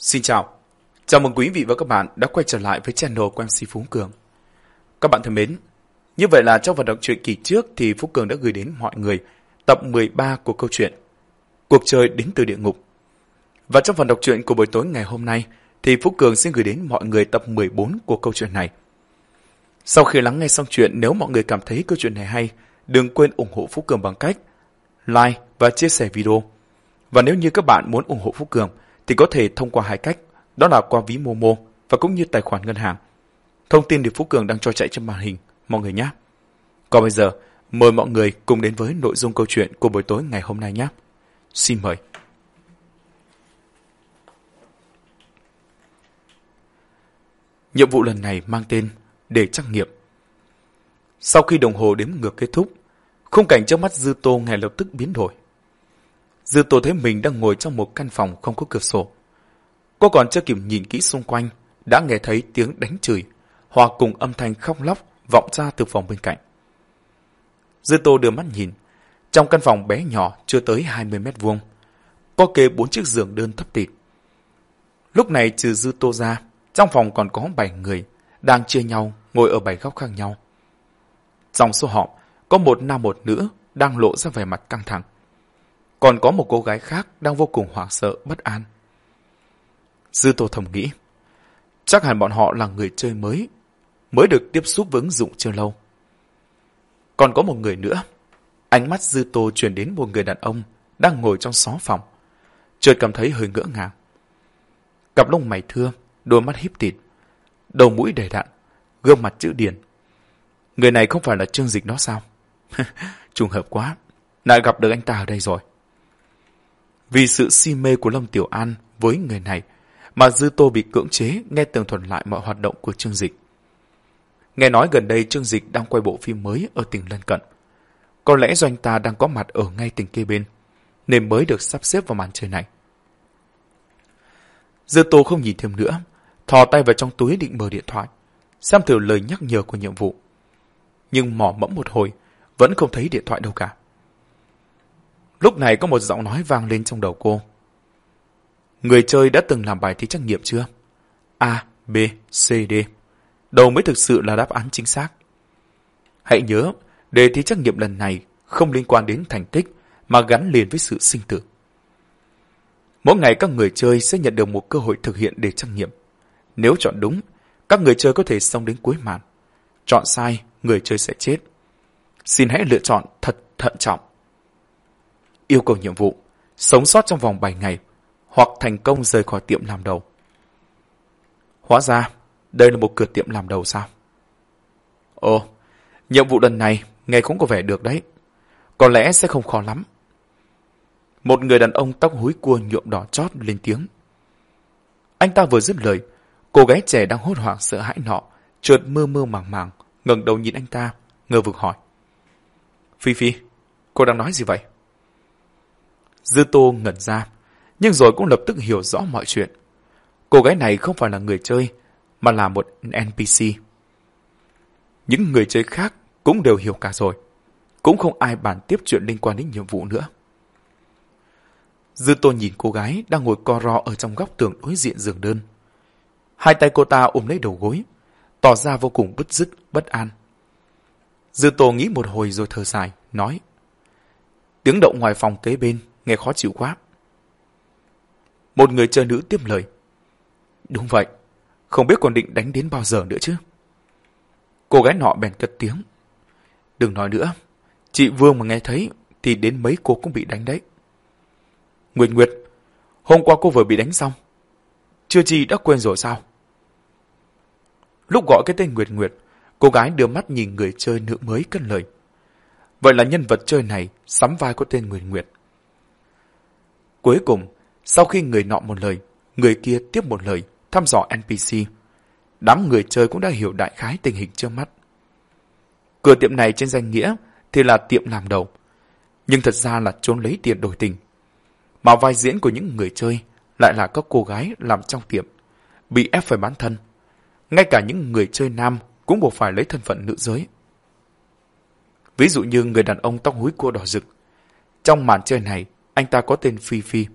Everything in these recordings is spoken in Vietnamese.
Xin chào. Chào mừng quý vị và các bạn đã quay trở lại với channel của MC Phú Cường. Các bạn thân mến, như vậy là trong vận động truyện kỳ trước thì Phú Cường đã gửi đến mọi người tập 13 của câu chuyện Cuộc chơi đến từ địa ngục. Và trong phần đọc truyện của buổi tối ngày hôm nay thì Phú Cường xin gửi đến mọi người tập 14 của câu chuyện này. Sau khi lắng nghe xong chuyện, nếu mọi người cảm thấy câu chuyện này hay, đừng quên ủng hộ Phú Cường bằng cách like và chia sẻ video. Và nếu như các bạn muốn ủng hộ Phú Cường thì có thể thông qua hai cách, đó là qua ví Momo và cũng như tài khoản ngân hàng. Thông tin được Phú Cường đang cho chạy trên màn hình, mọi người nhé. Còn bây giờ, mời mọi người cùng đến với nội dung câu chuyện của buổi tối ngày hôm nay nhé. Xin mời. Nhiệm vụ lần này mang tên Để trắc nghiệm. Sau khi đồng hồ đếm ngược kết thúc, khung cảnh trước mắt Dư Tô ngay lập tức biến đổi. Dư Tô thấy mình đang ngồi trong một căn phòng không có cửa sổ. Cô còn chưa kịp nhìn kỹ xung quanh, đã nghe thấy tiếng đánh chửi, hòa cùng âm thanh khóc lóc vọng ra từ phòng bên cạnh. Dư Tô đưa mắt nhìn, trong căn phòng bé nhỏ chưa tới 20 mét vuông, có kê bốn chiếc giường đơn thấp tịt. Lúc này trừ Dư Tô ra, trong phòng còn có 7 người, đang chia nhau ngồi ở bảy góc khác nhau. Trong số họ, có một nam một nữ đang lộ ra vẻ mặt căng thẳng. Còn có một cô gái khác đang vô cùng hoảng sợ, bất an. Dư Tô thầm nghĩ, chắc hẳn bọn họ là người chơi mới, mới được tiếp xúc với ứng dụng chưa lâu. Còn có một người nữa, ánh mắt Dư Tô chuyển đến một người đàn ông đang ngồi trong xó phòng, chợt cảm thấy hơi ngỡ ngàng. Cặp lông mày thưa, đôi mắt híp tịt, đầu mũi đầy đặn, gương mặt chữ điển. Người này không phải là Trương Dịch đó sao? Trùng hợp quá, lại gặp được anh ta ở đây rồi. Vì sự si mê của Lâm Tiểu An với người này mà Dư Tô bị cưỡng chế nghe tường thuật lại mọi hoạt động của Trương Dịch. Nghe nói gần đây Trương Dịch đang quay bộ phim mới ở tỉnh lân cận. Có lẽ do anh ta đang có mặt ở ngay tỉnh kia bên, nên mới được sắp xếp vào màn chơi này. Dư Tô không nhìn thêm nữa, thò tay vào trong túi định mở điện thoại, xem thử lời nhắc nhở của nhiệm vụ. Nhưng mỏ mẫm một hồi, vẫn không thấy điện thoại đâu cả. Lúc này có một giọng nói vang lên trong đầu cô. Người chơi đã từng làm bài thi trắc nghiệm chưa? A, B, C, D. Đâu mới thực sự là đáp án chính xác. Hãy nhớ, đề thi trắc nghiệm lần này không liên quan đến thành tích mà gắn liền với sự sinh tử. Mỗi ngày các người chơi sẽ nhận được một cơ hội thực hiện đề trắc nghiệm. Nếu chọn đúng, các người chơi có thể xong đến cuối màn. Chọn sai, người chơi sẽ chết. Xin hãy lựa chọn thật thận trọng. Yêu cầu nhiệm vụ, sống sót trong vòng 7 ngày, hoặc thành công rời khỏi tiệm làm đầu. Hóa ra, đây là một cửa tiệm làm đầu sao? Ồ, nhiệm vụ lần này nghe cũng có vẻ được đấy. Có lẽ sẽ không khó lắm. Một người đàn ông tóc húi cua nhuộm đỏ chót lên tiếng. Anh ta vừa dứt lời, cô gái trẻ đang hốt hoảng sợ hãi nọ, trượt mơ mơ màng màng, ngẩng đầu nhìn anh ta, ngơ vực hỏi. Phi Phi, cô đang nói gì vậy? Dư Tô ngẩn ra, nhưng rồi cũng lập tức hiểu rõ mọi chuyện. Cô gái này không phải là người chơi, mà là một NPC. Những người chơi khác cũng đều hiểu cả rồi. Cũng không ai bàn tiếp chuyện liên quan đến nhiệm vụ nữa. Dư Tô nhìn cô gái đang ngồi co ro ở trong góc tường đối diện giường đơn. Hai tay cô ta ôm lấy đầu gối, tỏ ra vô cùng bứt rứt, bất an. Dư Tô nghĩ một hồi rồi thở dài, nói. Tiếng động ngoài phòng kế bên, nghe khó chịu quá. Một người chơi nữ tiếp lời. Đúng vậy, không biết còn định đánh đến bao giờ nữa chứ. Cô gái nọ bèn cất tiếng. Đừng nói nữa, chị Vương mà nghe thấy thì đến mấy cô cũng bị đánh đấy. Nguyệt Nguyệt, hôm qua cô vừa bị đánh xong. Chưa chi đã quên rồi sao? Lúc gọi cái tên Nguyệt Nguyệt, cô gái đưa mắt nhìn người chơi nữ mới cất lời. Vậy là nhân vật chơi này sắm vai có tên Nguyệt Nguyệt. Cuối cùng, sau khi người nọ một lời, người kia tiếp một lời, thăm dò NPC. Đám người chơi cũng đã hiểu đại khái tình hình trước mắt. Cửa tiệm này trên danh nghĩa thì là tiệm làm đầu, nhưng thật ra là trốn lấy tiền đổi tình. Mà vai diễn của những người chơi lại là các cô gái làm trong tiệm, bị ép phải bán thân. Ngay cả những người chơi nam cũng buộc phải lấy thân phận nữ giới. Ví dụ như người đàn ông tóc húi cua đỏ rực. Trong màn chơi này, anh ta có tên Phi Phi.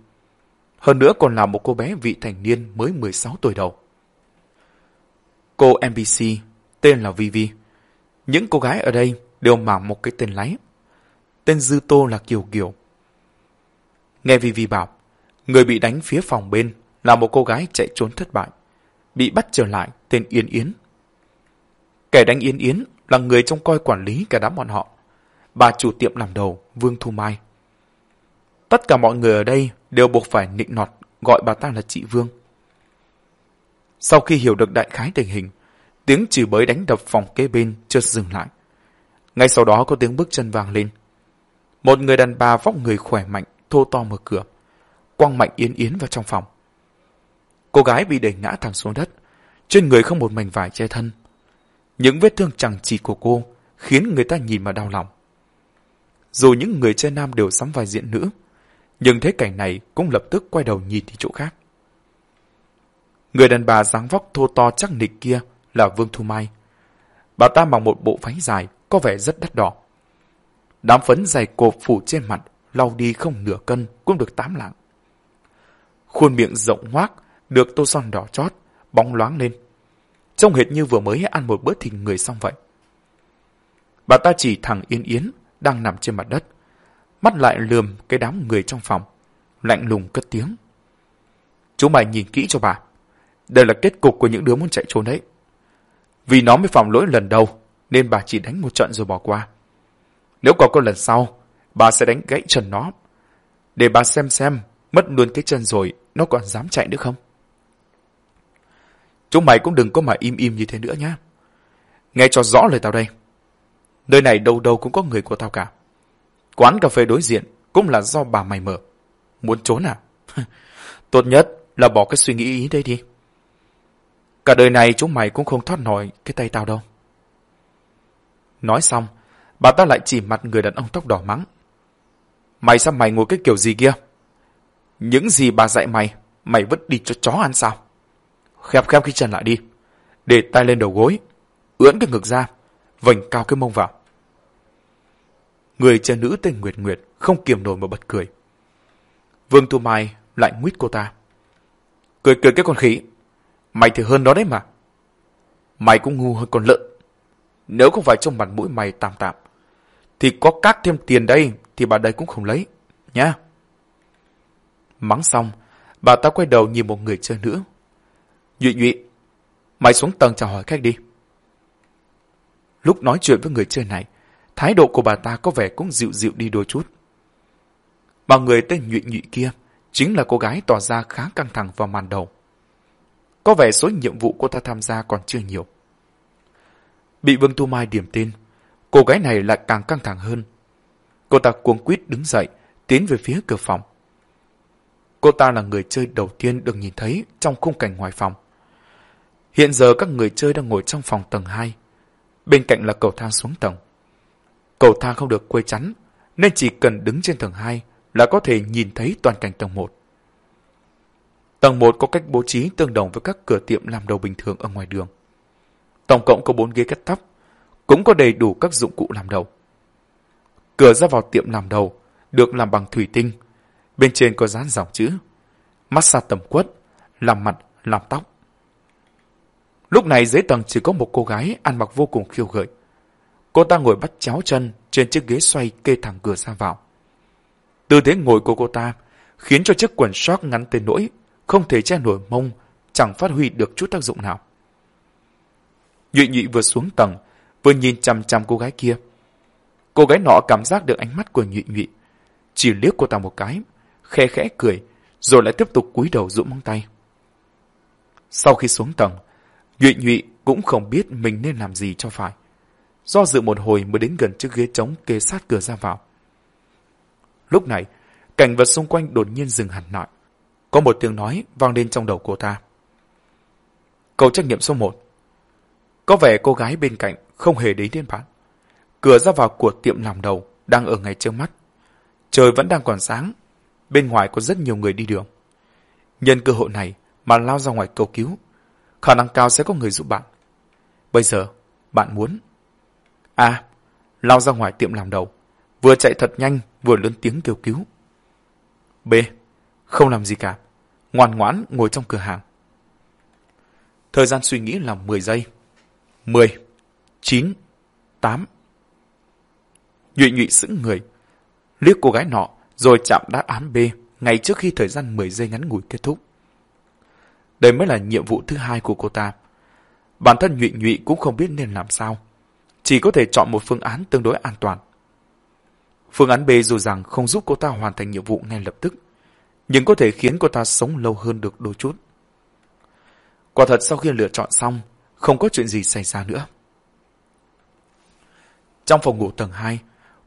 Hơn nữa còn là một cô bé vị thành niên mới 16 tuổi đầu. Cô NPC tên là Vivi. Những cô gái ở đây đều mang một cái tên lái. Tên Dư Tô là Kiều Kiều. Nghe Vivi bảo, người bị đánh phía phòng bên là một cô gái chạy trốn thất bại, bị bắt trở lại tên Yên Yến. Kẻ đánh Yên Yến là người trông coi quản lý cả đám bọn họ, bà chủ tiệm làm đầu Vương Thu Mai. Tất cả mọi người ở đây đều buộc phải nịnh nọt gọi bà ta là chị Vương. Sau khi hiểu được đại khái tình hình, tiếng chửi bới đánh đập phòng kế bên chợt dừng lại. Ngay sau đó có tiếng bước chân vang lên. Một người đàn bà vóc người khỏe mạnh, thô to mở cửa, quăng mạnh Yến Yến vào trong phòng. Cô gái bị đẩy ngã thẳng xuống đất, trên người không một mảnh vải che thân. Những vết thương chẳng chỉ của cô khiến người ta nhìn mà đau lòng. Dù những người chơi nam đều sắm vai diện nữ, nhưng thế cảnh này cũng lập tức quay đầu nhìn đi chỗ khác. Người đàn bà dáng vóc thô to chắc nịch kia là Vương Thu Mai. Bà ta mặc một bộ váy dài, có vẻ rất đắt đỏ. Đám phấn dày cộp phủ trên mặt, lau đi không nửa cân, cũng được tám lạng. Khuôn miệng rộng hoác, được tô son đỏ chót, bóng loáng lên. Trông hệt như vừa mới ăn một bữa thịt người xong vậy. Bà ta chỉ thẳng Yên Yến, đang nằm trên mặt đất. Mắt lại lườm cái đám người trong phòng, lạnh lùng cất tiếng. Chú mày nhìn kỹ cho bà. Đây là kết cục của những đứa muốn chạy trốn đấy. Vì nó mới phạm lỗi lần đầu, nên bà chỉ đánh một trận rồi bỏ qua. Nếu có con lần sau, bà sẽ đánh gãy chân nó. Để bà xem xem, mất luôn cái chân rồi, nó còn dám chạy nữa không? Chúng mày cũng đừng có mà im im như thế nữa nhá. Nghe cho rõ lời tao đây. Nơi này đâu đâu cũng có người của tao cả. Quán cà phê đối diện cũng là do bà mày mở. Muốn trốn à? Tốt nhất là bỏ cái suy nghĩ ý đây đi. Cả đời này chúng mày cũng không thoát nổi cái tay tao đâu. Nói xong, bà ta lại chỉ mặt người đàn ông tóc đỏ mắng. Mày sao mày ngồi cái kiểu gì kia? Những gì bà dạy mày, mày vứt đi cho chó ăn sao? Khép khép cái chân lại đi. Để tay lên đầu gối. Ưỡn cái ngực ra. Vành cao cái mông vào. Người cha nữ tên Nguyệt Nguyệt không kiềm nổi mà bật cười. Vương Tu Mai lại nguyết cô ta. Cười cười cái con khỉ. Mày thì hơn nó đấy mà. Mày cũng ngu hơn con lợn. Nếu không phải trong mặt mũi mày tạm tạm, thì có cắt thêm tiền đây thì bà đây cũng không lấy, nha. Mắng xong, bà ta quay đầu nhìn một người chơi nữa. Nhụy nhụy, mày xuống tầng chào hỏi khách đi. Lúc nói chuyện với người chơi này, thái độ của bà ta có vẻ cũng dịu dịu đi đôi chút. Mà người tên nhụy nhụy kia chính là cô gái tỏ ra khá căng thẳng vào màn đầu. Có vẻ số nhiệm vụ cô ta tham gia còn chưa nhiều. Bị Vương Tu Mai điểm tên, cô gái này lại càng căng thẳng hơn. Cô ta cuống quýt đứng dậy, tiến về phía cửa phòng. Cô ta là người chơi đầu tiên được nhìn thấy trong khung cảnh ngoài phòng. Hiện giờ các người chơi đang ngồi trong phòng tầng 2. Bên cạnh là cầu thang xuống tầng. Cầu thang không được quây chắn, nên chỉ cần đứng trên tầng 2 là có thể nhìn thấy toàn cảnh tầng 1. Tầng 1 có cách bố trí tương đồng với các cửa tiệm làm đầu bình thường ở ngoài đường. Tổng cộng có 4 ghế cắt tóc, cũng có đầy đủ các dụng cụ làm đầu. Cửa ra vào tiệm làm đầu được làm bằng thủy tinh, bên trên có dán dòng chữ massage tầm quất, làm mặt, làm tóc. Lúc này dưới tầng chỉ có một cô gái ăn mặc vô cùng khiêu gợi. Cô ta ngồi bắt chéo chân trên chiếc ghế xoay kê thẳng cửa ra vào. Tư thế ngồi của cô ta khiến cho chiếc quần short ngắn tới nỗi không thể che nổi mông, chẳng phát huy được chút tác dụng nào. Nhụy nhụy vừa xuống tầng, vừa nhìn chằm chằm cô gái kia. Cô gái nọ cảm giác được ánh mắt của nhụy nhụy, chỉ liếc cô ta một cái, khe khẽ cười, rồi lại tiếp tục cúi đầu rũ móng tay. Sau khi xuống tầng, nhụy nhụy cũng không biết mình nên làm gì cho phải. Do dự một hồi mới đến gần chiếc ghế trống kê sát cửa ra vào. Lúc này, cảnh vật xung quanh đột nhiên dừng hẳn lại. Có một tiếng nói vang lên trong đầu cô ta. Câu trách nhiệm số 1. Có vẻ cô gái bên cạnh không hề đến đến bạn. Cửa ra vào của tiệm làm đầu đang ở ngay trước mắt. Trời vẫn đang còn sáng. Bên ngoài có rất nhiều người đi đường. Nhân cơ hội này mà lao ra ngoài cầu cứu. Khả năng cao sẽ có người giúp bạn. Bây giờ, bạn muốn. A. Lao ra ngoài tiệm làm đầu. Vừa chạy thật nhanh, vừa lớn tiếng kêu cứu. B. Không làm gì cả, ngoan ngoãn ngồi trong cửa hàng. Thời gian suy nghĩ là 10 giây. 10, 9, 8. Nhụy nhụy sững người, liếc cô gái nọ rồi chạm đáp án B ngay trước khi thời gian 10 giây ngắn ngủi kết thúc. Đây mới là nhiệm vụ thứ hai của cô ta. Bản thân nhụy nhụy cũng không biết nên làm sao. Chỉ có thể chọn một phương án tương đối an toàn. Phương án B dù rằng không giúp cô ta hoàn thành nhiệm vụ ngay lập tức, nhưng có thể khiến cô ta sống lâu hơn được đôi chút. Quả thật sau khi lựa chọn xong, không có chuyện gì xảy ra nữa. Trong phòng ngủ tầng 2,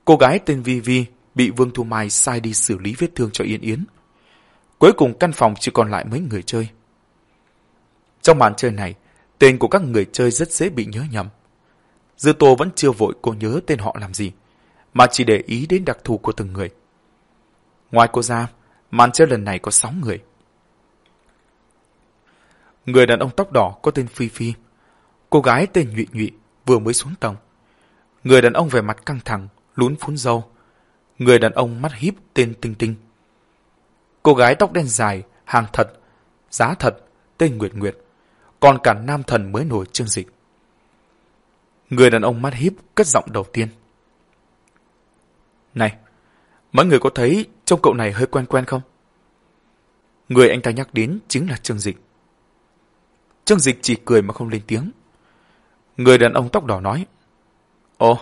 cô gái tên Vi Vi bị Vương Thu Mai sai đi xử lý vết thương cho Yên Yến. Cuối cùng căn phòng chỉ còn lại mấy người chơi. Trong màn chơi này, tên của các người chơi rất dễ bị nhớ nhầm. Dư Tô vẫn chưa vội cô nhớ tên họ làm gì, mà chỉ để ý đến đặc thù của từng người. Ngoài cô ra, màn chơi lần này có 6 người. Người đàn ông tóc đỏ có tên Phi Phi, cô gái tên Nhụy Nhụy vừa mới xuống tầng. Người đàn ông vẻ mặt căng thẳng, lún phún dâu. Người đàn ông mắt híp tên Tinh Tinh. Cô gái tóc đen dài, hàng thật, giá thật, tên Nguyệt Nguyệt. Còn cả nam thần mới nổi chương dịch. Người đàn ông mắt híp cất giọng đầu tiên. Này, mọi người có thấy trông cậu này hơi quen quen không? Người anh ta nhắc đến chính là Trương Dịch. Trương Dịch chỉ cười mà không lên tiếng. Người đàn ông tóc đỏ nói. Ồ,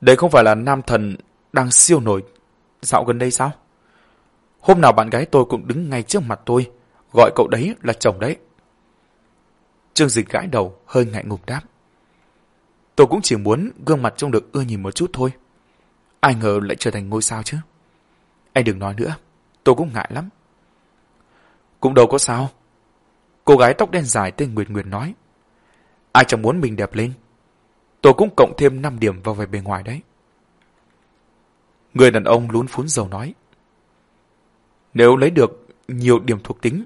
đây không phải là nam thần đang siêu nổi dạo gần đây sao? Hôm nào bạn gái tôi cũng đứng ngay trước mặt tôi, gọi cậu đấy là chồng đấy. Trương Dịch gãi đầu, hơi ngại ngùng đáp. Tôi cũng chỉ muốn gương mặt trông được ưa nhìn một chút thôi. Ai ngờ lại trở thành ngôi sao chứ. Anh đừng nói nữa, tôi cũng ngại lắm. Cũng đâu có sao. Cô gái tóc đen dài tên Nguyệt Nguyệt nói. Ai chẳng muốn mình đẹp lên. Tôi cũng cộng thêm 5 điểm vào vẻ bề ngoài đấy. Người đàn ông lún phún dầu nói. Nếu lấy được nhiều điểm thuộc tính,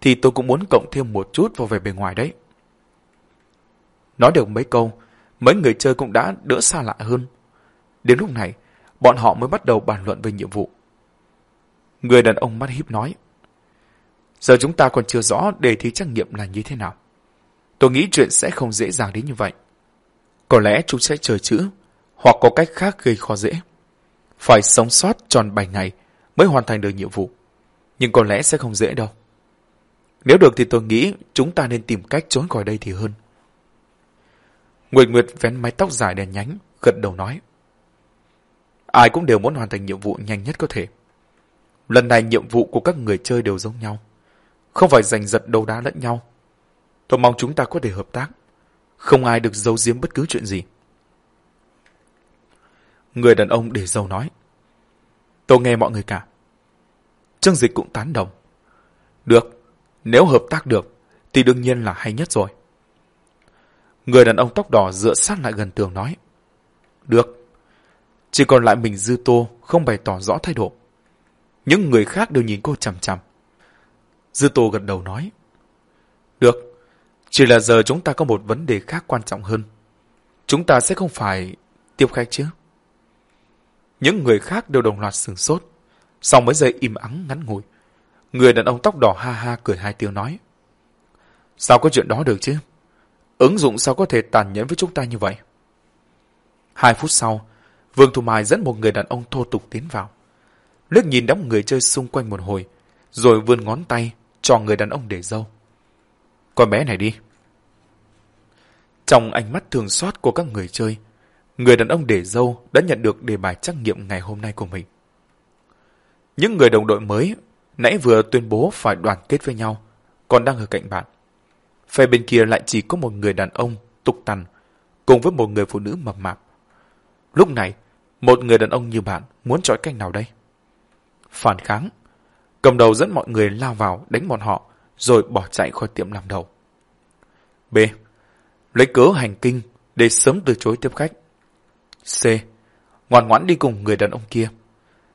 thì tôi cũng muốn cộng thêm một chút vào vẻ bề ngoài đấy. Nói được mấy câu, mấy người chơi cũng đã đỡ xa lạ hơn. Đến lúc này, bọn họ mới bắt đầu bàn luận về nhiệm vụ. Người đàn ông mắt híp nói. Giờ chúng ta còn chưa rõ đề thi trắc nghiệm là như thế nào. Tôi nghĩ chuyện sẽ không dễ dàng đến như vậy. Có lẽ chúng sẽ chờ chữ, hoặc có cách khác gây khó dễ. Phải sống sót tròn 7 ngày mới hoàn thành được nhiệm vụ. Nhưng có lẽ sẽ không dễ đâu. Nếu được thì tôi nghĩ chúng ta nên tìm cách trốn khỏi đây thì hơn. Nguyệt Nguyệt vén mái tóc dài đèn nhánh, gật đầu nói. Ai cũng đều muốn hoàn thành nhiệm vụ nhanh nhất có thể. Lần này nhiệm vụ của các người chơi đều giống nhau. Không phải giành giật đầu đá lẫn nhau. Tôi mong chúng ta có thể hợp tác. Không ai được giấu giếm bất cứ chuyện gì. Người đàn ông để dâu nói. Tôi nghe mọi người cả. Trương Dịch cũng tán đồng. Được, nếu hợp tác được, thì đương nhiên là hay nhất rồi. Người đàn ông tóc đỏ dựa sát lại gần tường nói. Được. Chỉ còn lại mình Dư Tô không bày tỏ rõ thái độ. Những người khác đều nhìn cô chằm chằm. Dư Tô gật đầu nói. Được. Chỉ là giờ chúng ta có một vấn đề khác quan trọng hơn. Chúng ta sẽ không phải tiếp khách chứ. Những người khác đều đồng loạt sửng sốt. Sau mấy giây im ắng ngắn ngủi. Người đàn ông tóc đỏ ha ha cười hai tiếng nói. Sao có chuyện đó được chứ? Ứng dụng sao có thể tàn nhẫn với chúng ta như vậy? Hai phút sau, Vương Thu Mai dẫn một người đàn ông thô tục tiến vào. Lướt nhìn đám người chơi xung quanh một hồi, rồi vươn ngón tay cho người đàn ông để dâu. Con bé này đi. Trong ánh mắt thường xót của các người chơi, người đàn ông để dâu đã nhận được đề bài trắc nghiệm ngày hôm nay của mình. Những người đồng đội mới nãy vừa tuyên bố phải đoàn kết với nhau, còn đang ở cạnh bạn. Phe bên kia lại chỉ có một người đàn ông tục tằn cùng với một người phụ nữ mập mạp. Lúc này, một người đàn ông như bạn muốn trói canh nào đây? Phản kháng. Cầm đầu dẫn mọi người lao vào đánh bọn họ rồi bỏ chạy khỏi tiệm làm đầu. B. Lấy cớ hành kinh để sớm từ chối tiếp khách. C. Ngoan ngoãn đi cùng người đàn ông kia.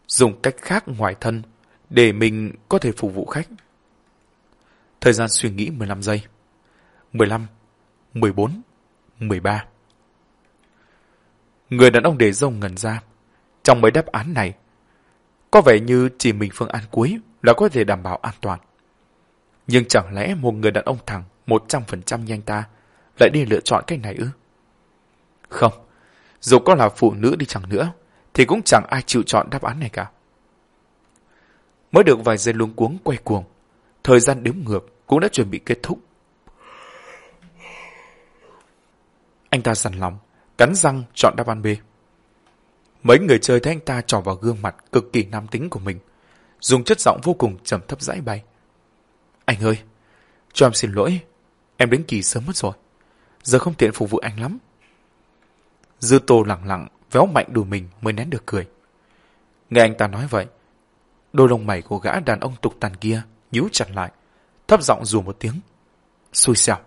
Dùng cách khác ngoài thân để mình có thể phục vụ khách. Thời gian suy nghĩ 15 giây. 15, 14, 13. Người đàn ông để rông ngần ra. Trong mấy đáp án này, có vẻ như chỉ mình phương án cuối là có thể đảm bảo an toàn. Nhưng chẳng lẽ một người đàn ông thẳng 100% như anh ta lại đi lựa chọn cách này ư? Không, dù có là phụ nữ đi chẳng nữa, thì cũng chẳng ai chịu chọn đáp án này cả. Mới được vài giây luống cuống quay cuồng, thời gian đếm ngược cũng đã chuẩn bị kết thúc. Anh ta sẵn lòng, cắn răng chọn đáp án B. Mấy người chơi thấy anh ta trò vào gương mặt cực kỳ nam tính của mình, dùng chất giọng vô cùng trầm thấp dãi bay. Anh ơi, cho em xin lỗi, em đến kỳ sớm mất rồi. Giờ không tiện phục vụ anh lắm. Dư tô lặng lặng, véo mạnh đùi mình mới nén được cười. Nghe anh ta nói vậy, đôi lông mày của gã đàn ông tục tàn kia nhíu chặt lại, thấp giọng rủ một tiếng. Xui xẻo.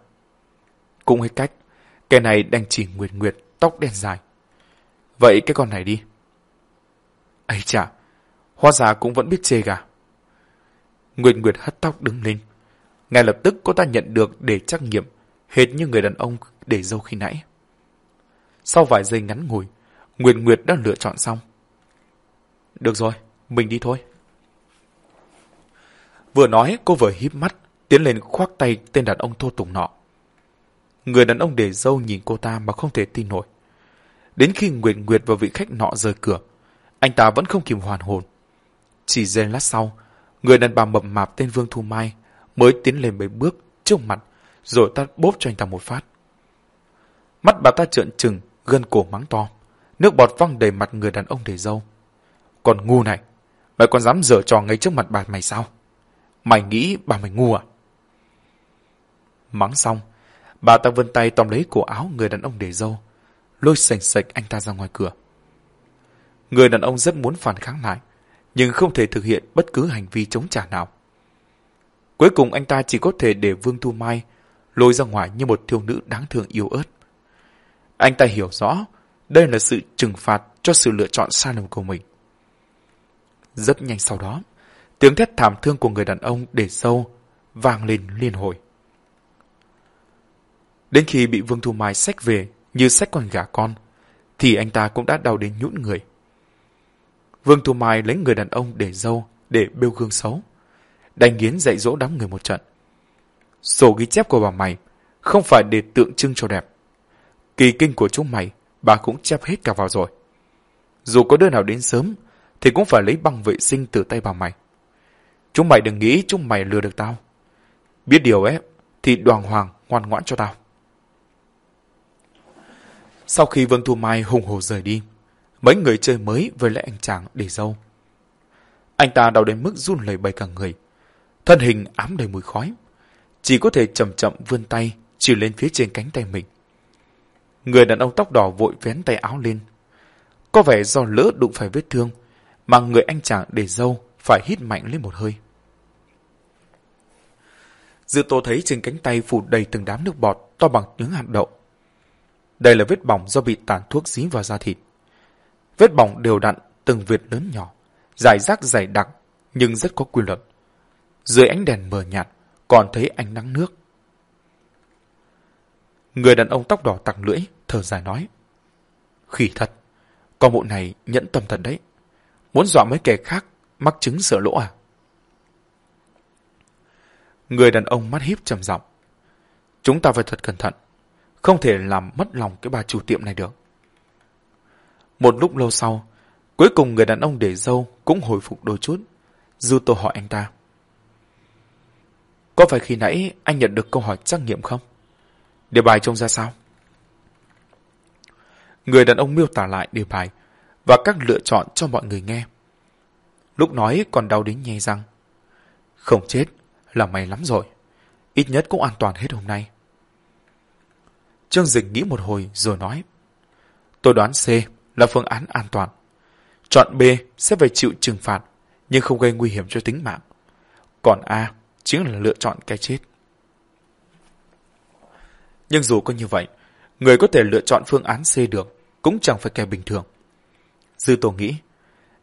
Cũng hết cách, cái này đang chỉ nguyệt nguyệt, tóc đen dài. Vậy cái con này đi. ấy chà, hóa ra cũng vẫn biết chê gà. Nguyệt Nguyệt hất tóc đứng lên. Ngay lập tức cô ta nhận được để trắc nghiệm, hệt như người đàn ông để dâu khi nãy. Sau vài giây ngắn ngủi, Nguyệt Nguyệt đã lựa chọn xong. Được rồi, mình đi thôi. Vừa nói, cô vừa híp mắt, tiến lên khoác tay tên đàn ông thô tùng nọ. Người đàn ông để dâu nhìn cô ta mà không thể tin nổi. Đến khi Nguyệt Nguyệt và vị khách nọ rời cửa, anh ta vẫn không kịp hoàn hồn. Chỉ giây lát sau, người đàn bà mập mạp tên Vương Thu Mai mới tiến lên mấy bước trước mặt, rồi ta bóp cho anh ta một phát. Mắt bà ta trợn trừng, gân cổ mắng to. Nước bọt văng đầy mặt người đàn ông để dâu. Còn ngu này, mày còn dám dở trò ngay trước mặt bà mày sao? Mày nghĩ bà mày ngu à? Mắng xong, bà ta vươn tay tóm lấy cổ áo người đàn ông để dâu, lôi sành sạch anh ta ra ngoài cửa. Người đàn ông rất muốn phản kháng lại, nhưng không thể thực hiện bất cứ hành vi chống trả nào. Cuối cùng anh ta chỉ có thể để Vương Thu Mai lôi ra ngoài như một thiếu nữ đáng thương yếu ớt. Anh ta hiểu rõ đây là sự trừng phạt cho sự lựa chọn sai lầm của mình. Rất nhanh sau đó, tiếng thét thảm thương của người đàn ông để sâu vang lên liên hồi. Đến khi bị Vương Thu Mai xách về như xách con gà con, thì anh ta cũng đã đau đến nhũn người. Vương Thu Mai lấy người đàn ông để dâu để bêu gương xấu, đành nghiến dạy dỗ đám người một trận. Sổ ghi chép của bà mày không phải để tượng trưng cho đẹp. Kỳ kinh của chúng mày bà cũng chép hết cả vào rồi. Dù có đứa nào đến sớm, thì cũng phải lấy băng vệ sinh từ tay bà mày. Chúng mày đừng nghĩ chúng mày lừa được tao. Biết điều ấy, thì đoàn hoàng ngoan ngoãn cho tao. Sau khi Vương Thu Mai hùng hồ rời đi, mấy người chơi mới với lại anh chàng để dâu. Anh ta đau đến mức run lẩy bẩy cả người, thân hình ám đầy mùi khói, chỉ có thể chậm chậm vươn tay chỉ lên phía trên cánh tay mình. Người đàn ông tóc đỏ vội vén tay áo lên. Có vẻ do lỡ đụng phải vết thương, mà người anh chàng để dâu phải hít mạnh lên một hơi. Dư tô thấy trên cánh tay phủ đầy từng đám nước bọt to bằng những hạt đậu. Đây là vết bỏng do bị tàn thuốc dí vào da thịt. Vết bỏng đều đặn, từng vệt lớn nhỏ, dài rác dày đặc, nhưng rất có quy luật. Dưới ánh đèn mờ nhạt, còn thấy ánh nắng nước. Người đàn ông tóc đỏ tặng lưỡi, thở dài nói. Khỉ thật, con bộ này nhẫn tâm thật đấy. Muốn dọa mấy kẻ khác, mắc chứng sợ lỗ à? Người đàn ông mắt híp trầm giọng. Chúng ta phải thật cẩn thận, không thể làm mất lòng cái bà chủ tiệm này được. Một lúc lâu sau, cuối cùng người đàn ông để dâu cũng hồi phục đôi chút. Dư tôi hỏi anh ta. Có phải khi nãy anh nhận được câu hỏi trắc nghiệm không? Đề bài trông ra sao? Người đàn ông miêu tả lại đề bài và các lựa chọn cho mọi người nghe. Lúc nói còn đau đến nhây răng. Không chết là may lắm rồi. Ít nhất cũng an toàn hết hôm nay. Trương Dịch nghĩ một hồi rồi nói. Tôi đoán C là phương án an toàn. Chọn B sẽ phải chịu trừng phạt nhưng không gây nguy hiểm cho tính mạng. Còn A chính là lựa chọn cái chết. Nhưng dù có như vậy, người có thể lựa chọn phương án C được cũng chẳng phải kẻ bình thường. Dư Tô nghĩ,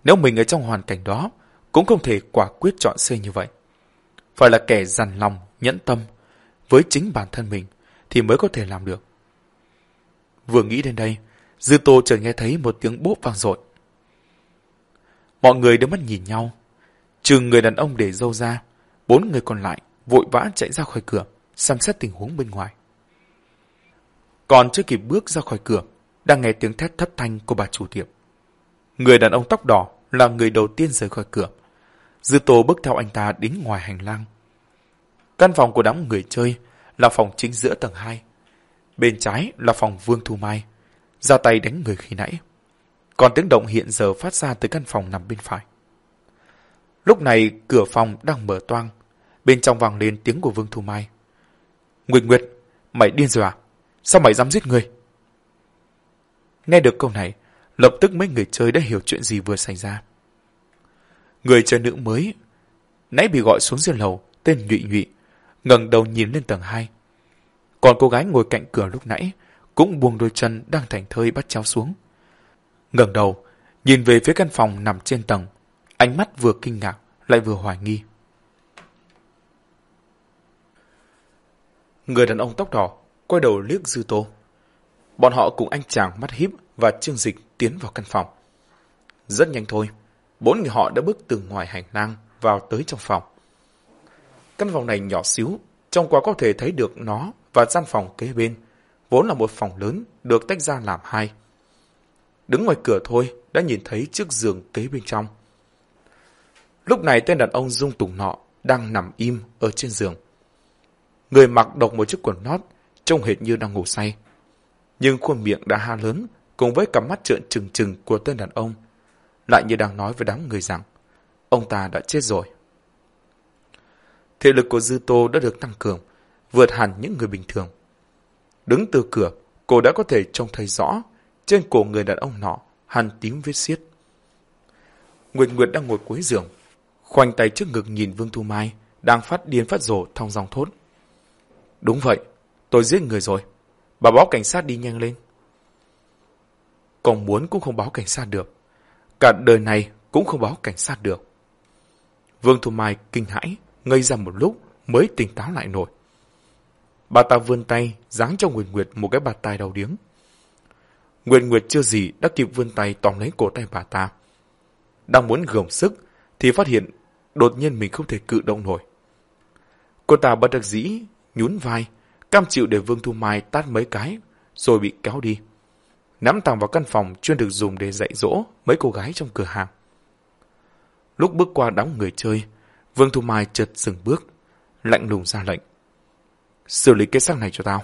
nếu mình ở trong hoàn cảnh đó, cũng không thể quả quyết chọn C như vậy. Phải là kẻ dằn lòng, nhẫn tâm, với chính bản thân mình thì mới có thể làm được. Vừa nghĩ đến đây, Dư Tô chợt nghe thấy một tiếng bốp vang dội. Mọi người đưa mắt nhìn nhau. Trừ người đàn ông để dâu ra, bốn người còn lại vội vã chạy ra khỏi cửa, xem xét tình huống bên ngoài. Còn chưa kịp bước ra khỏi cửa, đang nghe tiếng thét thất thanh của bà chủ tiệm. Người đàn ông tóc đỏ là người đầu tiên rời khỏi cửa. Dư Tô bước theo anh ta đến ngoài hành lang. Căn phòng của đám người chơi là phòng chính giữa tầng 2. Bên trái là phòng Vương Thu Mai, ra tay đánh người khi nãy. Còn tiếng động hiện giờ phát ra từ căn phòng nằm bên phải. Lúc này cửa phòng đang mở toang, bên trong vang lên tiếng của Vương Thu Mai. Nguyệt Nguyệt, mày điên rồi à? Sao mày dám giết người? Nghe được câu này, lập tức mấy người chơi đã hiểu chuyện gì vừa xảy ra. Người chơi nữ mới, nãy bị gọi xuống dưới lầu, tên Nhụy Nhụy, ngẩng đầu nhìn lên tầng 2. Còn cô gái ngồi cạnh cửa lúc nãy, cũng buông đôi chân đang thành thơi bắt chéo xuống. ngẩng đầu, nhìn về phía căn phòng nằm trên tầng, ánh mắt vừa kinh ngạc, lại vừa hoài nghi. Người đàn ông tóc đỏ quay đầu liếc Dư Tô. Bọn họ cùng anh chàng mắt híp và Trương Dịch tiến vào căn phòng. Rất nhanh thôi, bốn người họ đã bước từ ngoài hành lang vào tới trong phòng. Căn phòng này nhỏ xíu, trong qua có thể thấy được nó và gian phòng kế bên, vốn là một phòng lớn được tách ra làm hai. Đứng ngoài cửa thôi đã nhìn thấy chiếc giường kế bên trong. Lúc này tên đàn ông dung tùng nọ đang nằm im ở trên giường. Người mặc độc một chiếc quần lót, trông hệt như đang ngủ say. Nhưng khuôn miệng đã ha lớn, cùng với cặp mắt trợn trừng trừng của tên đàn ông, lại như đang nói với đám người rằng, ông ta đã chết rồi. Thể lực của Dư Tô đã được tăng cường, vượt hẳn những người bình thường. Đứng từ cửa, cô đã có thể trông thấy rõ trên cổ người đàn ông nọ hằn tím vết xiết. Nguyệt Nguyệt đang ngồi cuối giường, khoanh tay trước ngực nhìn Vương Thu Mai, đang phát điên phát rổ thong dòng thốt. Đúng vậy, tôi giết người rồi. Bà báo cảnh sát đi nhanh lên. Còn muốn cũng không báo cảnh sát được. Cả đời này cũng không báo cảnh sát được. Vương Thu Mai kinh hãi, ngây ra một lúc mới tỉnh táo lại nổi. Bà ta vươn tay, giáng cho Nguyệt Nguyệt một cái bạt tay đầu điếng. Nguyệt Nguyệt chưa gì đã kịp vươn tay tóm lấy cổ tay bà ta. Đang muốn gồng sức, thì phát hiện đột nhiên mình không thể cự động nổi. Cô ta bất đắc dĩ, nhún vai, cam chịu để Vương Thu Mai tát mấy cái, rồi bị kéo đi. Nắm tàng vào căn phòng chuyên được dùng để dạy dỗ mấy cô gái trong cửa hàng. Lúc bước qua đám người chơi, Vương Thu Mai chợt dừng bước, lạnh lùng ra lệnh. Xử lý cái xác này cho tao.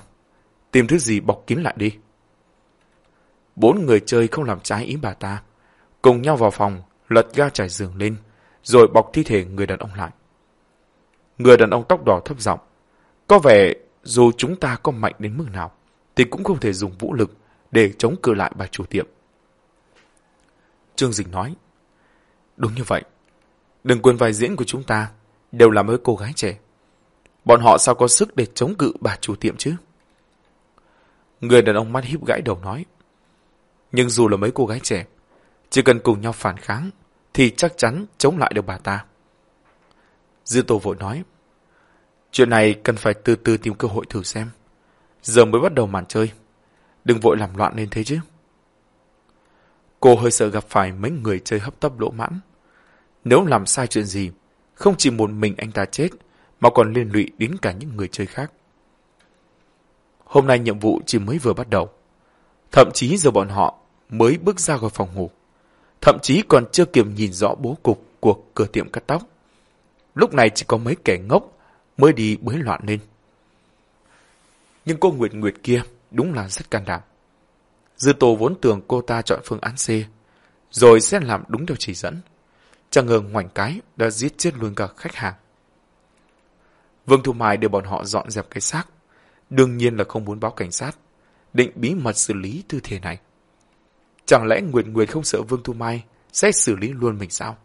Tìm thứ gì bọc kín lại đi. Bốn người chơi không làm trái ý bà ta. Cùng nhau vào phòng, lật ga trải giường lên, rồi bọc thi thể người đàn ông lại. Người đàn ông tóc đỏ thấp giọng. Có vẻ dù chúng ta có mạnh đến mức nào, thì cũng không thể dùng vũ lực để chống cự lại bà chủ tiệm. Trương Dịch nói, Đúng như vậy, đừng quên vai diễn của chúng ta đều là mấy cô gái trẻ. Bọn họ sao có sức để chống cự bà chủ tiệm chứ? Người đàn ông mắt híp gãi đầu nói, Nhưng dù là mấy cô gái trẻ, chỉ cần cùng nhau phản kháng, thì chắc chắn chống lại được bà ta. Dư Tô vội nói, Chuyện này cần phải từ từ tìm cơ hội thử xem. Giờ mới bắt đầu màn chơi. Đừng vội làm loạn lên thế chứ. Cô hơi sợ gặp phải mấy người chơi hấp tấp lỗ mãn. Nếu làm sai chuyện gì, không chỉ một mình anh ta chết, mà còn liên lụy đến cả những người chơi khác. Hôm nay nhiệm vụ chỉ mới vừa bắt đầu. Thậm chí giờ bọn họ mới bước ra khỏi phòng ngủ. Thậm chí còn chưa kịp nhìn rõ bố cục của cửa tiệm cắt tóc. Lúc này chỉ có mấy kẻ ngốc mới đi bới loạn lên. Nhưng cô Nguyệt Nguyệt kia đúng là rất can đảm. Dư Tô vốn tưởng cô ta chọn phương án C, rồi sẽ làm đúng theo chỉ dẫn. Chẳng ngờ ngoảnh cái đã giết chết luôn cả khách hàng. Vương Thu Mai đưa bọn họ dọn dẹp cái xác. Đương nhiên là không muốn báo cảnh sát, định bí mật xử lý tư thể này. Chẳng lẽ Nguyệt Nguyệt không sợ Vương Thu Mai sẽ xử lý luôn mình sao?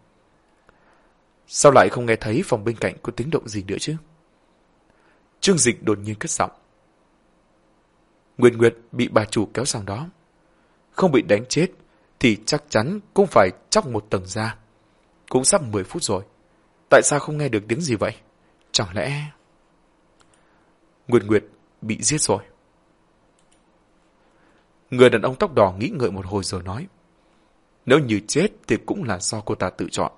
Sao lại không nghe thấy phòng bên cạnh có tiếng động gì nữa chứ? Trương Dịch đột nhiên cất giọng. Nguyệt Nguyệt bị bà chủ kéo sang đó. Không bị đánh chết thì chắc chắn cũng phải chóc một tầng ra. Cũng sắp 10 phút rồi. Tại sao không nghe được tiếng gì vậy? Chẳng lẽ... Nguyệt Nguyệt bị giết rồi. Người đàn ông tóc đỏ nghĩ ngợi một hồi rồi nói. Nếu như chết thì cũng là do cô ta tự chọn.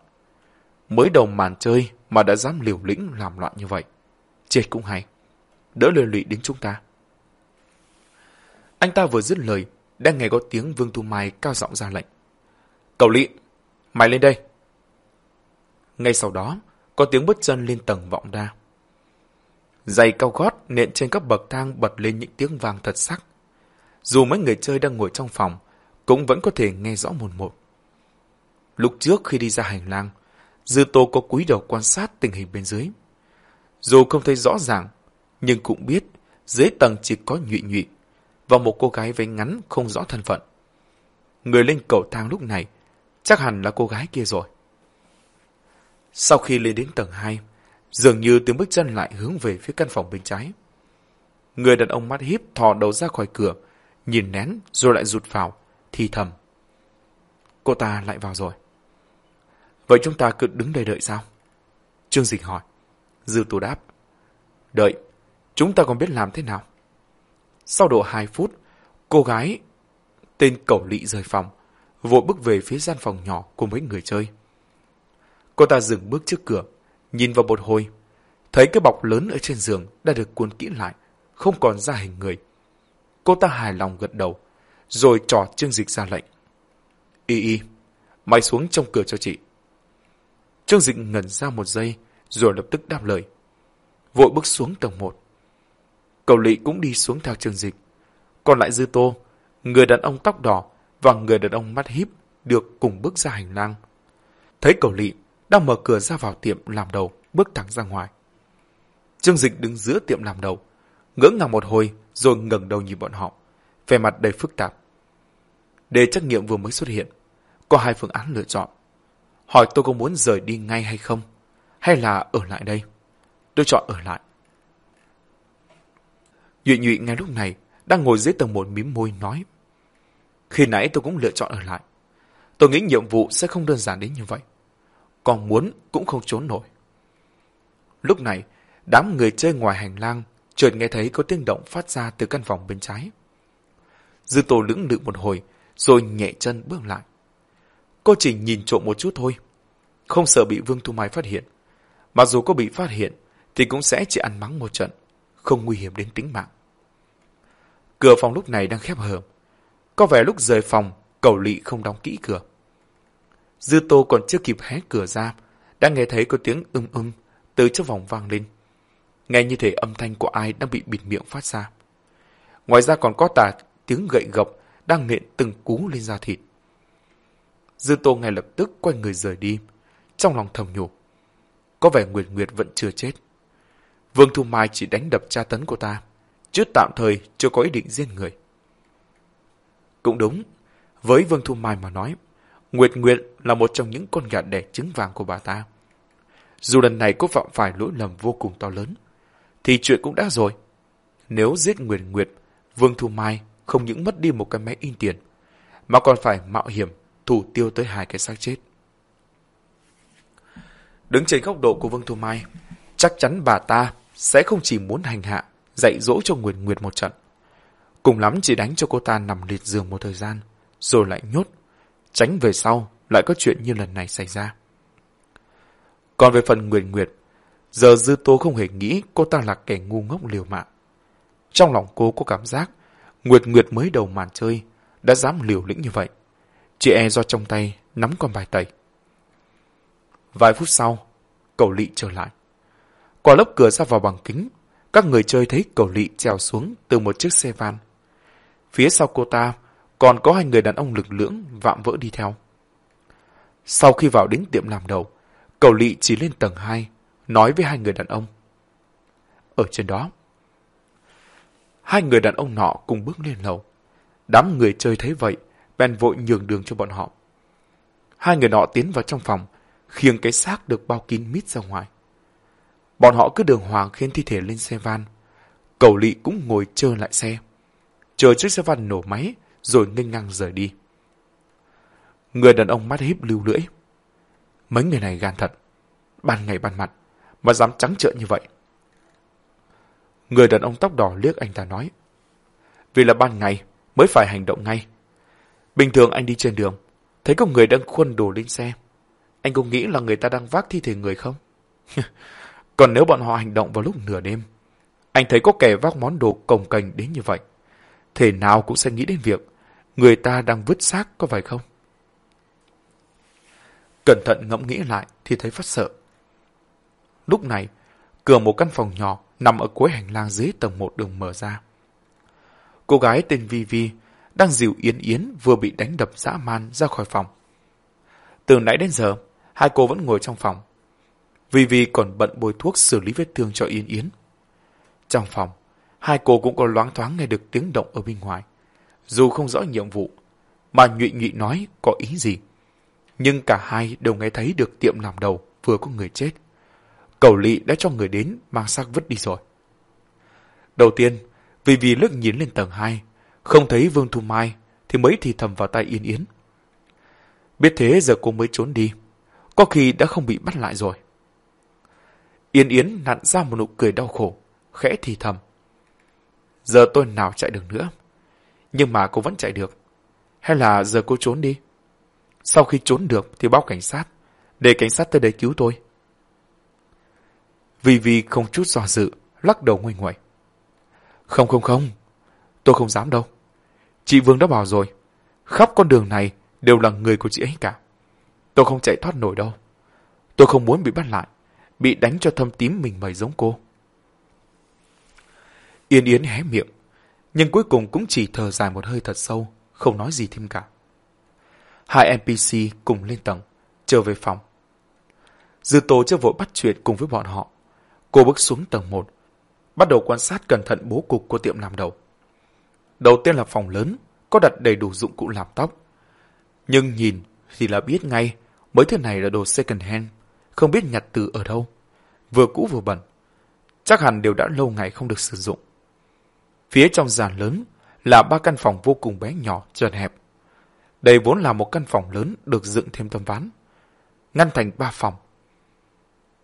Mới đầu màn chơi mà đã dám liều lĩnh làm loạn như vậy. chết cũng hay. Đỡ lời lụy đến chúng ta. Anh ta vừa dứt lời, đang nghe có tiếng Vương Thu Mai cao giọng ra lệnh. Cầu lị, mày lên đây. Ngay sau đó, có tiếng bước chân lên tầng vọng ra. Giày cao gót nện trên các bậc thang bật lên những tiếng vang thật sắc. Dù mấy người chơi đang ngồi trong phòng, cũng vẫn có thể nghe rõ một một. Lúc trước khi đi ra hành lang, Dư Tô có cúi đầu quan sát tình hình bên dưới. Dù không thấy rõ ràng, nhưng cũng biết dưới tầng chỉ có nhụy nhụy và một cô gái váy ngắn không rõ thân phận. Người lên cầu thang lúc này chắc hẳn là cô gái kia rồi. Sau khi lên đến tầng 2, dường như tiếng bước chân lại hướng về phía căn phòng bên trái. Người đàn ông mắt híp thò đầu ra khỏi cửa, nhìn nén rồi lại rụt vào, thì thầm. Cô ta lại vào rồi. Vậy chúng ta cứ đứng đây đợi sao? Trương Dịch hỏi. Dư tù đáp. Đợi, chúng ta còn biết làm thế nào? Sau độ 2 phút, cô gái tên Cẩu Lị rời phòng, vội bước về phía gian phòng nhỏ cùng với người chơi. Cô ta dừng bước trước cửa, nhìn vào một hồi, thấy cái bọc lớn ở trên giường đã được cuốn kỹ lại, không còn ra hình người. Cô ta hài lòng gật đầu, rồi trò Trương Dịch ra lệnh. Y y, mày xuống trong cửa cho chị. Trương Dịch ngẩn ra một giây, rồi lập tức đáp lời. Vội bước xuống tầng một. Cầu lị cũng đi xuống theo Trương Dịch. Còn lại Dư Tô, người đàn ông tóc đỏ và người đàn ông mắt híp được cùng bước ra hành lang. Thấy cầu lị đang mở cửa ra vào tiệm làm đầu, bước thẳng ra ngoài. Trương Dịch đứng giữa tiệm làm đầu, ngỡ ngàng một hồi rồi ngẩng đầu nhìn bọn họ, vẻ mặt đầy phức tạp. Đề trắc nghiệm vừa mới xuất hiện, có hai phương án lựa chọn. Hỏi tôi có muốn rời đi ngay hay không, hay là ở lại đây? Tôi chọn ở lại. Nhụy nhụy ngay lúc này đang ngồi dưới tầng một mím môi nói. Khi nãy tôi cũng lựa chọn ở lại. Tôi nghĩ nhiệm vụ sẽ không đơn giản đến như vậy. Còn muốn cũng không trốn nổi. Lúc này, đám người chơi ngoài hành lang chợt nghe thấy có tiếng động phát ra từ căn phòng bên trái. Dư tô lưỡng lự một hồi, rồi nhẹ chân bước lại. Cô chỉ nhìn trộm một chút thôi, không sợ bị Vương Thu Mai phát hiện. Mặc dù có bị phát hiện, thì cũng sẽ chỉ ăn mắng một trận, không nguy hiểm đến tính mạng. Cửa phòng lúc này đang khép hờ. Có vẻ lúc rời phòng, cầu lị không đóng kỹ cửa. Dư tô còn chưa kịp hé cửa ra, đã nghe thấy có tiếng ưng ưng từ trong vòng vang lên. Nghe như thể âm thanh của ai đang bị bịt miệng phát ra. Ngoài ra còn có tà tiếng gậy gộc đang nện từng cú lên da thịt. Dư tô ngay lập tức quay người rời đi, trong lòng thầm nhủ. Có vẻ Nguyệt Nguyệt vẫn chưa chết. Vương Thu Mai chỉ đánh đập tra tấn của ta, chứ tạm thời chưa có ý định giết người. Cũng đúng, với Vương Thu Mai mà nói, Nguyệt Nguyệt là một trong những con gà đẻ trứng vàng của bà ta. Dù lần này có phạm phải lỗi lầm vô cùng to lớn, thì chuyện cũng đã rồi. Nếu giết Nguyệt Nguyệt, Vương Thu Mai không những mất đi một cái máy in tiền, mà còn phải mạo hiểm thủ tiêu tới hai cái xác chết. Đứng trên góc độ của Vương Thu Mai, chắc chắn bà ta sẽ không chỉ muốn hành hạ, dạy dỗ cho Nguyệt Nguyệt một trận. Cùng lắm chỉ đánh cho cô ta nằm liệt giường một thời gian, rồi lại nhốt, tránh về sau lại có chuyện như lần này xảy ra. Còn về phần Nguyệt Nguyệt, giờ Dư Tô không hề nghĩ cô ta là kẻ ngu ngốc liều mạng. Trong lòng cô có cảm giác Nguyệt Nguyệt mới đầu màn chơi đã dám liều lĩnh như vậy. Chị e do trong tay nắm con bài tẩy. Vài phút sau, cầu lị trở lại. Qua lớp cửa ra vào bằng kính, các người chơi thấy cầu lị trèo xuống từ một chiếc xe van. Phía sau cô ta còn có hai người đàn ông lực lưỡng vạm vỡ đi theo. Sau khi vào đến tiệm làm đầu, cầu lị chỉ lên tầng 2, nói với hai người đàn ông. Ở trên đó, hai người đàn ông nọ cùng bước lên lầu. Đám người chơi thấy vậy, bèn vội nhường đường cho bọn họ. Hai người nọ tiến vào trong phòng, khiêng cái xác được bao kín mít ra ngoài. Bọn họ cứ đường hoàng khiến thi thể lên xe van. Cầu lị cũng ngồi chờ lại xe. Chờ chiếc xe van nổ máy, rồi nghênh ngang rời đi. Người đàn ông mắt híp lưu lưỡi. Mấy người này gan thật. Ban ngày ban mặt, mà dám trắng trợn như vậy. Người đàn ông tóc đỏ liếc anh ta nói. Vì là ban ngày, mới phải hành động ngay. Bình thường anh đi trên đường, thấy có người đang khuân đồ lên xe. Anh có nghĩ là người ta đang vác thi thể người không? Còn nếu bọn họ hành động vào lúc nửa đêm, anh thấy có kẻ vác món đồ cồng cành đến như vậy, thể nào cũng sẽ nghĩ đến việc người ta đang vứt xác có phải không? Cẩn thận ngẫm nghĩ lại thì thấy phát sợ. Lúc này, cửa một căn phòng nhỏ nằm ở cuối hành lang dưới tầng một đường mở ra. Cô gái tên Vi Vi đang dìu Yến Yến vừa bị đánh đập dã man ra khỏi phòng. Từ nãy đến giờ, hai cô vẫn ngồi trong phòng. Vi Vi còn bận bôi thuốc xử lý vết thương cho Yến Yến. Trong phòng, hai cô cũng có loáng thoáng nghe được tiếng động ở bên ngoài. Dù không rõ nhiệm vụ, mà nhụy nhụy nói có ý gì. Nhưng cả hai đều nghe thấy được tiệm làm đầu vừa có người chết. Cầu lị đã cho người đến mang xác vứt đi rồi. Đầu tiên, vì vì lướt nhìn lên tầng 2, không thấy Vương Thu Mai thì mới thì thầm vào tay Yên Yến. Biết thế giờ cô mới trốn đi, có khi đã không bị bắt lại rồi. Yên Yến nặn ra một nụ cười đau khổ, khẽ thì thầm. Giờ tôi nào chạy được nữa. Nhưng mà cô vẫn chạy được. Hay là giờ cô trốn đi? Sau khi trốn được thì báo cảnh sát, để cảnh sát tới đây cứu tôi. Vì vì không chút do dự, lắc đầu nguôi nguội. Không không không, tôi không dám đâu. Chị Vương đã bảo rồi, khắp con đường này đều là người của chị ấy cả. Tôi không chạy thoát nổi đâu. Tôi không muốn bị bắt lại, bị đánh cho thâm tím mình mày giống cô. Yên Yến hé miệng, nhưng cuối cùng cũng chỉ thở dài một hơi thật sâu, không nói gì thêm cả. Hai NPC cùng lên tầng, trở về phòng. Dư Tô chưa vội bắt chuyện cùng với bọn họ. Cô bước xuống tầng 1, bắt đầu quan sát cẩn thận bố cục của tiệm làm đầu. Đầu tiên là phòng lớn, có đặt đầy đủ dụng cụ làm tóc. Nhưng nhìn thì là biết ngay, mấy thứ này là đồ second hand, không biết nhặt từ ở đâu. Vừa cũ vừa bẩn. Chắc hẳn đều đã lâu ngày không được sử dụng. Phía trong giàn lớn là ba căn phòng vô cùng bé nhỏ, chật hẹp. Đây vốn là một căn phòng lớn được dựng thêm tấm ván. Ngăn thành ba phòng.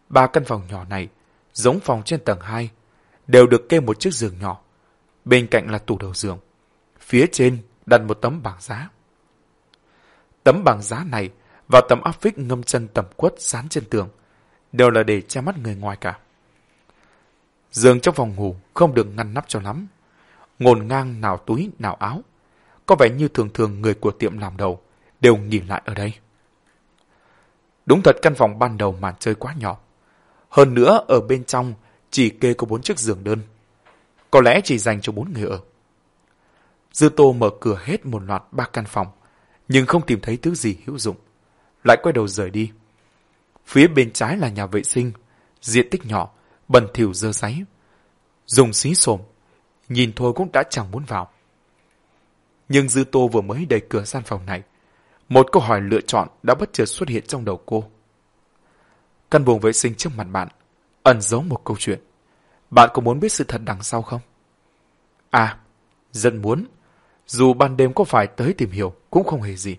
Ba căn phòng nhỏ này, giống phòng trên tầng 2, đều được kê một chiếc giường nhỏ. Bên cạnh là tủ đầu giường. Phía trên đặt một tấm bảng giá. Tấm bảng giá này và tấm áp phích ngâm chân tầm quất dán trên tường đều là để che mắt người ngoài cả. Giường trong phòng ngủ không được ngăn nắp cho lắm. Ngồn ngang nào túi nào áo. Có vẻ như thường thường người của tiệm làm đầu đều nghỉ lại ở đây. Đúng thật căn phòng ban đầu màn chơi quá nhỏ. Hơn nữa ở bên trong chỉ kê có bốn chiếc giường đơn. Có lẽ chỉ dành cho bốn người ở. Dư Tô mở cửa hết một loạt ba căn phòng, nhưng không tìm thấy thứ gì hữu dụng. Lại quay đầu rời đi. Phía bên trái là nhà vệ sinh, diện tích nhỏ, bẩn thỉu dơ giấy. Dùng xí xồm, nhìn thôi cũng đã chẳng muốn vào. Nhưng Dư Tô vừa mới đẩy cửa gian phòng này, một câu hỏi lựa chọn đã bất chợt xuất hiện trong đầu cô. Căn buồng vệ sinh trước mặt bạn, ẩn giấu một câu chuyện. Bạn có muốn biết sự thật đằng sau không? À, rất muốn. Dù ban đêm có phải tới tìm hiểu cũng không hề gì.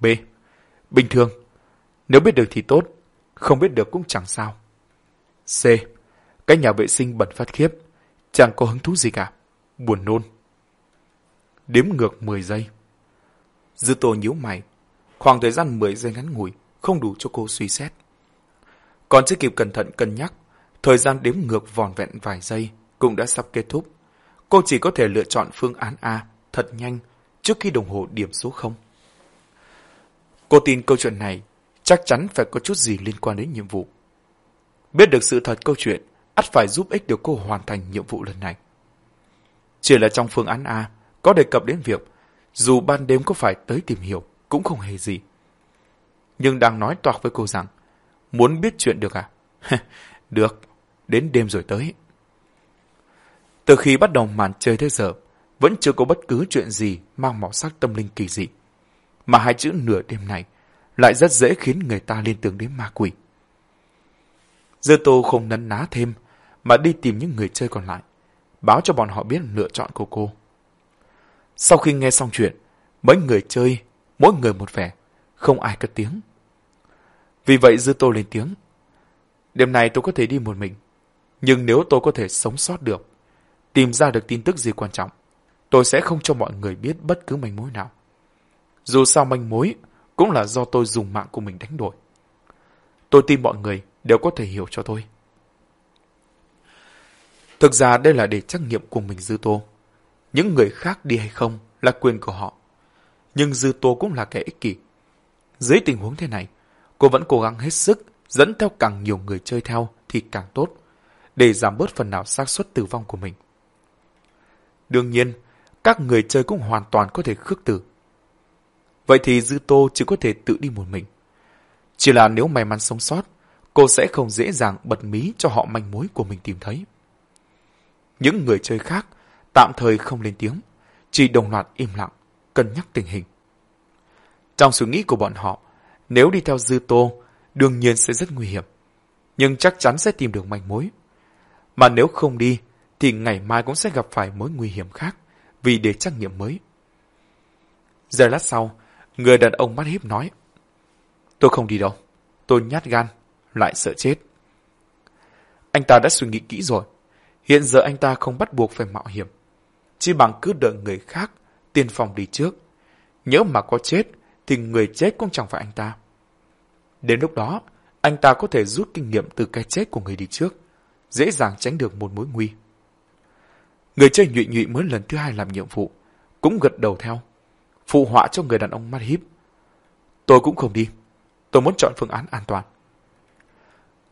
B. Bình thường. Nếu biết được thì tốt, không biết được cũng chẳng sao. C. Cái nhà vệ sinh bẩn phát khiếp, chẳng có hứng thú gì cả. Buồn nôn. Đếm ngược 10 giây. Dư tô nhíu mày. Khoảng thời gian 10 giây ngắn ngủi, không đủ cho cô suy xét. Còn chưa kịp cẩn thận cân nhắc, thời gian đếm ngược vòn vẹn vài giây cũng đã sắp kết thúc. Cô chỉ có thể lựa chọn phương án A thật nhanh trước khi đồng hồ điểm số 0. Cô tin câu chuyện này chắc chắn phải có chút gì liên quan đến nhiệm vụ. Biết được sự thật câu chuyện, ắt phải giúp ích được cô hoàn thành nhiệm vụ lần này. Chỉ là trong phương án A, có đề cập đến việc dù ban đêm có phải tới tìm hiểu cũng không hề gì. Nhưng đang nói toạc với cô rằng Muốn biết chuyện được à? được, đến đêm rồi tới. Từ khi bắt đầu màn chơi tới giờ, vẫn chưa có bất cứ chuyện gì mang màu sắc tâm linh kỳ dị. Mà hai chữ nửa đêm này lại rất dễ khiến người ta liên tưởng đến ma quỷ. Dư tô không nấn ná thêm, mà đi tìm những người chơi còn lại, báo cho bọn họ biết lựa chọn của cô. Sau khi nghe xong chuyện, mấy người chơi, mỗi người một vẻ, không ai cất tiếng. Vì vậy Dư Tô lên tiếng. Đêm nay tôi có thể đi một mình. Nhưng nếu tôi có thể sống sót được, tìm ra được tin tức gì quan trọng, tôi sẽ không cho mọi người biết bất cứ manh mối nào. Dù sao manh mối cũng là do tôi dùng mạng của mình đánh đổi. Tôi tin mọi người đều có thể hiểu cho tôi. Thực ra đây là để trách nhiệm của mình Dư Tô. Những người khác đi hay không là quyền của họ. Nhưng Dư Tô cũng là kẻ ích kỷ. Dưới tình huống thế này, cô vẫn cố gắng hết sức dẫn theo càng nhiều người chơi theo thì càng tốt, để giảm bớt phần nào xác suất tử vong của mình. Đương nhiên, các người chơi cũng hoàn toàn có thể khước từ Vậy thì Dư Tô chỉ có thể tự đi một mình. Chỉ là nếu may mắn sống sót, cô sẽ không dễ dàng bật mí cho họ manh mối của mình tìm thấy. Những người chơi khác tạm thời không lên tiếng, chỉ đồng loạt im lặng, cân nhắc tình hình. Trong suy nghĩ của bọn họ, nếu đi theo Dư Tô, đương nhiên sẽ rất nguy hiểm, nhưng chắc chắn sẽ tìm được manh mối. Mà nếu không đi, thì ngày mai cũng sẽ gặp phải mối nguy hiểm khác vì để trắc nghiệm mới. Giờ lát sau, người đàn ông mắt hiếp nói, Tôi không đi đâu, tôi nhát gan, lại sợ chết. Anh ta đã suy nghĩ kỹ rồi, hiện giờ anh ta không bắt buộc phải mạo hiểm, chỉ bằng cứ đợi người khác tiên phòng đi trước. Nhớ mà có chết thì người chết cũng chẳng phải anh ta. Đến lúc đó, anh ta có thể rút kinh nghiệm từ cái chết của người đi trước, dễ dàng tránh được một mối nguy. Người chơi nhụy nhụy mới lần thứ hai làm nhiệm vụ, cũng gật đầu theo, phụ họa cho người đàn ông mắt híp. Tôi cũng không đi, tôi muốn chọn phương án an toàn.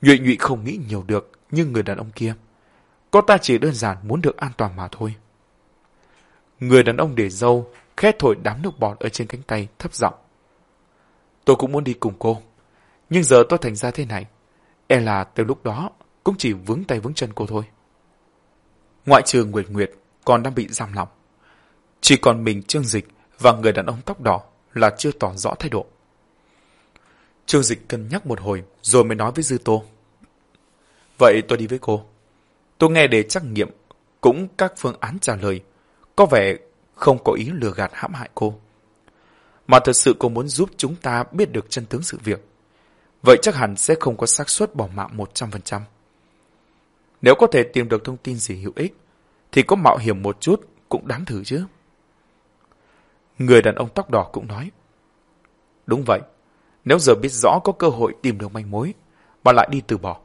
Nhụy nhụy không nghĩ nhiều được như người đàn ông kia. Cô ta chỉ đơn giản muốn được an toàn mà thôi. Người đàn ông để dâu, khét thổi đám nước bọt ở trên cánh tay, thấp giọng. Tôi cũng muốn đi cùng cô. Nhưng giờ tôi thành ra thế này. E là từ lúc đó cũng chỉ vướng tay vướng chân cô thôi. Ngoại trừ Nguyệt Nguyệt còn đang bị giam lòng. Chỉ còn mình Trương Dịch và người đàn ông tóc đỏ là chưa tỏ rõ thái độ. Trương Dịch cân nhắc một hồi rồi mới nói với Dư Tô. Vậy tôi đi với cô. Tôi nghe để trắc nghiệm cũng các phương án trả lời. Có vẻ không có ý lừa gạt hãm hại cô. Mà thật sự cô muốn giúp chúng ta biết được chân tướng sự việc. Vậy chắc hẳn sẽ không có xác suất bỏ mạng 100%. Nếu có thể tìm được thông tin gì hữu ích, thì có mạo hiểm một chút cũng đáng thử chứ. Người đàn ông tóc đỏ cũng nói. Đúng vậy, nếu giờ biết rõ có cơ hội tìm được manh mối, mà lại đi từ bỏ,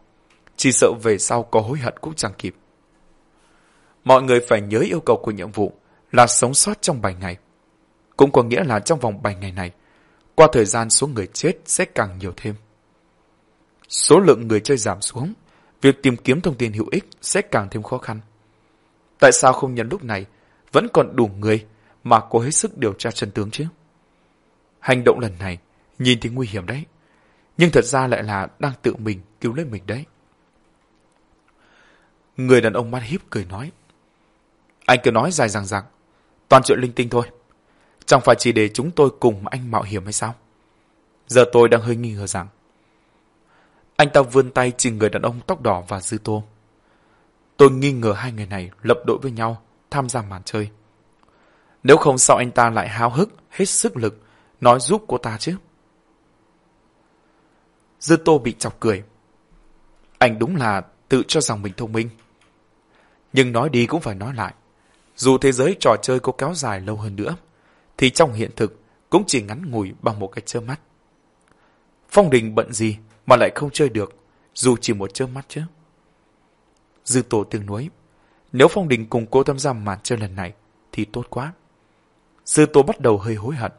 chỉ sợ về sau có hối hận cũng chẳng kịp. Mọi người phải nhớ yêu cầu của nhiệm vụ là sống sót trong 7 ngày. Cũng có nghĩa là trong vòng 7 ngày này, qua thời gian số người chết sẽ càng nhiều thêm. Số lượng người chơi giảm xuống, việc tìm kiếm thông tin hữu ích sẽ càng thêm khó khăn. Tại sao không nhân lúc này vẫn còn đủ người mà cố hết sức điều tra chân tướng chứ? Hành động lần này nhìn thì nguy hiểm đấy, nhưng thật ra lại là đang tự mình cứu lấy mình đấy. Người đàn ông mắt híp cười nói. Anh cứ nói dài dằng dặc, toàn chuyện linh tinh thôi. Chẳng phải chỉ để chúng tôi cùng anh mạo hiểm hay sao? Giờ tôi đang hơi nghi ngờ rằng anh ta vươn tay chỉ người đàn ông tóc đỏ và dư tô. Tôi nghi ngờ hai người này lập đội với nhau, tham gia màn chơi. Nếu không sao anh ta lại háo hức, hết sức lực, nói giúp cô ta chứ? Dư tô bị chọc cười. Anh đúng là tự cho rằng mình thông minh. Nhưng nói đi cũng phải nói lại. Dù thế giới trò chơi có kéo dài lâu hơn nữa, thì trong hiện thực cũng chỉ ngắn ngủi bằng một cái chớp mắt. Phong Đình bận gì mà lại không chơi được, dù chỉ một chớp mắt chứ. Dư tổ tương nuối, nếu Phong Đình cùng cô tham gia màn chơi lần này, thì tốt quá. Dư tổ bắt đầu hơi hối hận.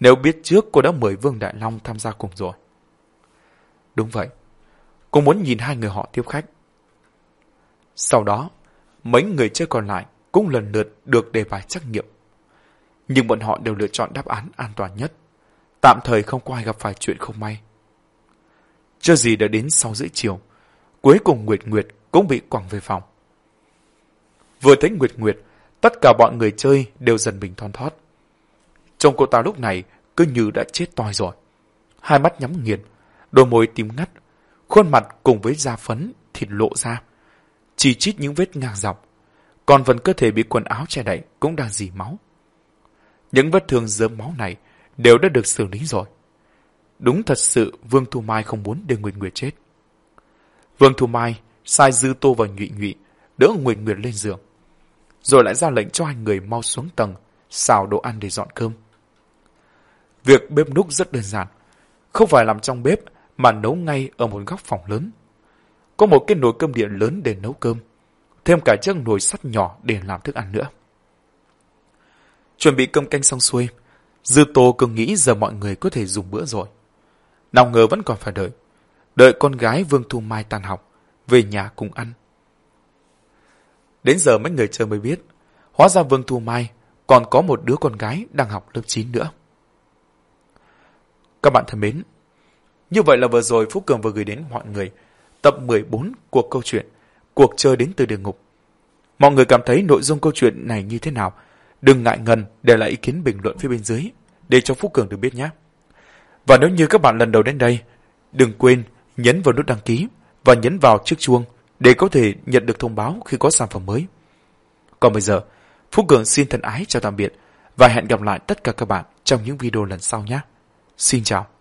Nếu biết trước cô đã mời Vương Đại Long tham gia cùng rồi. Đúng vậy, cô muốn nhìn hai người họ tiếp khách. Sau đó, mấy người chơi còn lại cũng lần lượt được đề bài trắc nghiệm. Nhưng bọn họ đều lựa chọn đáp án an toàn nhất. Tạm thời không có ai gặp phải chuyện không may. Chưa gì đã đến 6 rưỡi chiều, cuối cùng Nguyệt Nguyệt cũng bị quẳng về phòng. Vừa thấy Nguyệt Nguyệt, tất cả bọn người chơi đều dần bình thon thót. Trông cô ta lúc này cứ như đã chết toi rồi. Hai mắt nhắm nghiền, đôi môi tím ngắt, khuôn mặt cùng với da phấn, thịt lộ ra. Chỉ chít những vết ngang dọc, còn phần cơ thể bị quần áo che đậy cũng đang dì máu. Những vết thương dớm máu này đều đã được xử lý rồi. Đúng thật sự Vương Thu Mai không muốn để Nguyệt Nguyệt chết. Vương Thu Mai sai Dư Tô và Nhụy Nhụy đỡ Nguyệt Nguyệt lên giường. Rồi lại ra lệnh cho hai người mau xuống tầng, xào đồ ăn để dọn cơm. Việc bếp núc rất đơn giản. Không phải làm trong bếp mà nấu ngay ở một góc phòng lớn. Có một cái nồi cơm điện lớn để nấu cơm. thêm cả chiếc nồi sắt nhỏ để làm thức ăn nữa. Chuẩn bị cơm canh xong xuôi, Dư Tô cứ nghĩ giờ mọi người có thể dùng bữa rồi. Nào ngờ vẫn còn phải đợi. Đợi con gái Vương Thu Mai tan học, về nhà cùng ăn. Đến giờ mấy người chơi mới biết, hóa ra Vương Thu Mai còn có một đứa con gái đang học lớp 9 nữa. Các bạn thân mến, như vậy là vừa rồi Phúc Cường vừa gửi đến mọi người tập 14 của câu chuyện Cuộc chơi đến từ địa ngục. Mọi người cảm thấy nội dung câu chuyện này như thế nào? Đừng ngại ngần để lại ý kiến bình luận phía bên dưới để cho Phúc Cường được biết nhé. Và nếu như các bạn lần đầu đến đây, đừng quên nhấn vào nút đăng ký và nhấn vào chiếc chuông để có thể nhận được thông báo khi có sản phẩm mới. Còn bây giờ, Phúc Cường xin thân ái chào tạm biệt và hẹn gặp lại tất cả các bạn trong những video lần sau nhé. Xin chào.